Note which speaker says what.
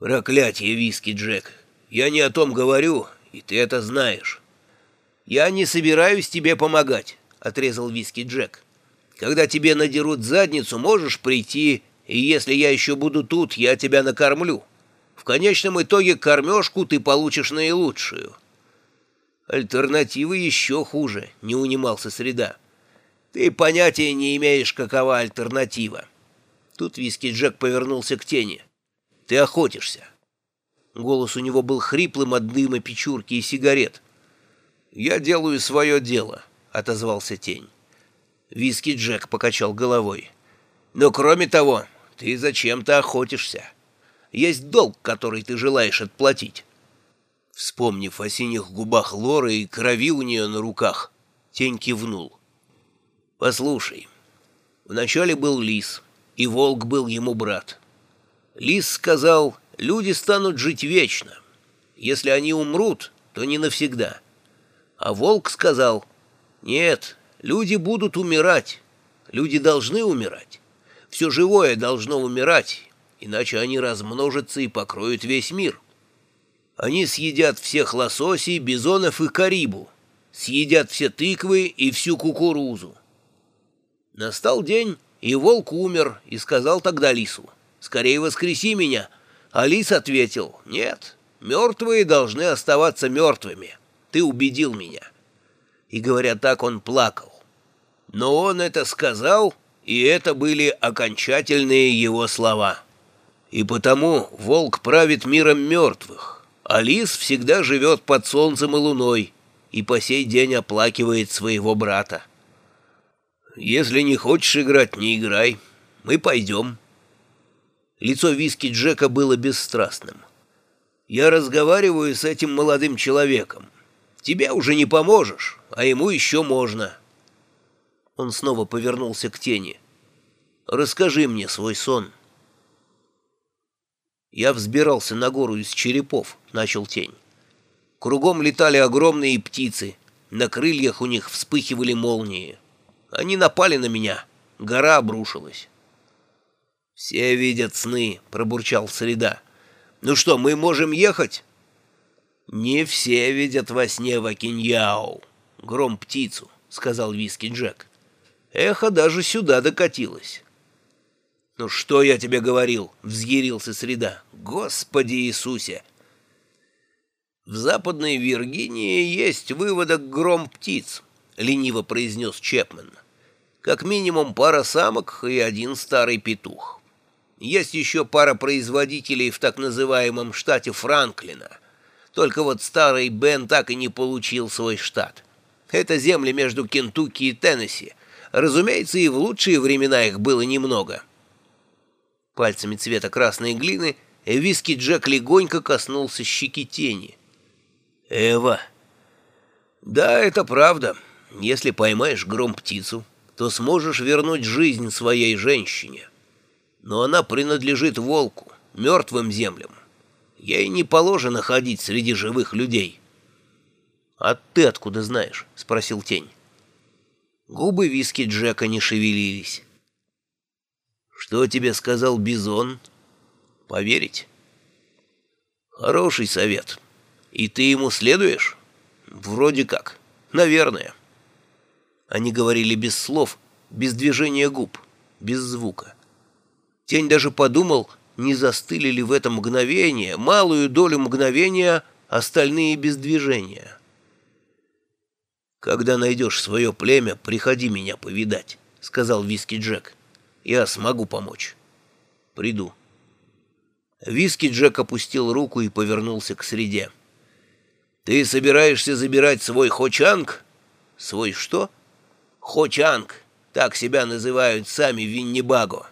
Speaker 1: Проклятие, виски, Джек. Я не о том говорю, и ты это знаешь. Я не собираюсь тебе помогать, отрезал виски Джек. Когда тебе надерут задницу, можешь прийти, и если я еще буду тут, я тебя накормлю. В конечном итоге кормежку ты получишь наилучшую. Альтернатива еще хуже, не унимался Среда. Ты понятия не имеешь, какова альтернатива. Тут виски Джек повернулся к тени. Ты охотишься. Голос у него был хриплым от дыма печурки и сигарет. «Я делаю свое дело», — отозвался тень. Виски Джек покачал головой. «Но кроме того, ты зачем-то охотишься. Есть долг, который ты желаешь отплатить». Вспомнив о синих губах Лоры и крови у нее на руках, тень кивнул. «Послушай, вначале был лис, и волк был ему брат. Лис сказал, люди станут жить вечно. Если они умрут, то не навсегда. А волк сказал, нет, люди будут умирать. Люди должны умирать. Все живое должно умирать, иначе они размножатся и покроют весь мир. Они съедят всех лососей, бизонов и карибу, съедят все тыквы и всю кукурузу. Настал день, и волк умер, и сказал тогда лису, «Скорее воскреси меня!» А лис ответил, «Нет, мертвые должны оставаться мертвыми. Ты убедил меня». И, говоря так, он плакал. Но он это сказал, и это были окончательные его слова. И потому волк правит миром мертвых, а лис всегда живет под солнцем и луной и по сей день оплакивает своего брата. «Если не хочешь играть, не играй. Мы пойдем». Лицо виски Джека было бесстрастным. «Я разговариваю с этим молодым человеком. Тебе уже не поможешь, а ему еще можно». Он снова повернулся к тени. «Расскажи мне свой сон». «Я взбирался на гору из черепов», — начал тень. Кругом летали огромные птицы, на крыльях у них вспыхивали молнии. Они напали на меня. Гора обрушилась. «Все видят сны», — пробурчал Среда. «Ну что, мы можем ехать?» «Не все видят во сне Вакиньяу, гром птицу», — сказал Виски Джек. «Эхо даже сюда докатилось». «Ну что я тебе говорил?» — взъярился Среда. «Господи Иисусе!» «В Западной Виргинии есть выводок гром птиц», — лениво произнес Чепмен. «Как минимум пара самок и один старый петух. Есть еще пара производителей в так называемом штате Франклина. Только вот старый Бен так и не получил свой штат. Это земли между Кентукки и Теннесси. Разумеется, и в лучшие времена их было немного». Пальцами цвета красной глины виски Джек легонько коснулся щеки тени. «Эва!» «Да, это правда. Если поймаешь гром-птицу, то сможешь вернуть жизнь своей женщине. Но она принадлежит волку, мертвым землям. Ей не положено ходить среди живых людей». «А ты откуда знаешь?» — спросил тень. Губы виски Джека не шевелились. «Что тебе сказал Бизон?» «Поверить?» «Хороший совет». «И ты ему следуешь?» «Вроде как. Наверное». Они говорили без слов, без движения губ, без звука. Тень даже подумал, не застыли ли в это мгновение, малую долю мгновения, остальные без движения. «Когда найдешь свое племя, приходи меня повидать», — сказал Виски Джек. «Я смогу помочь. Приду». Виски Джек опустил руку и повернулся к среде. Ты собираешься забирать свой Хочанг? Свой что? Хочанг. Так себя называют сами Виннибаго.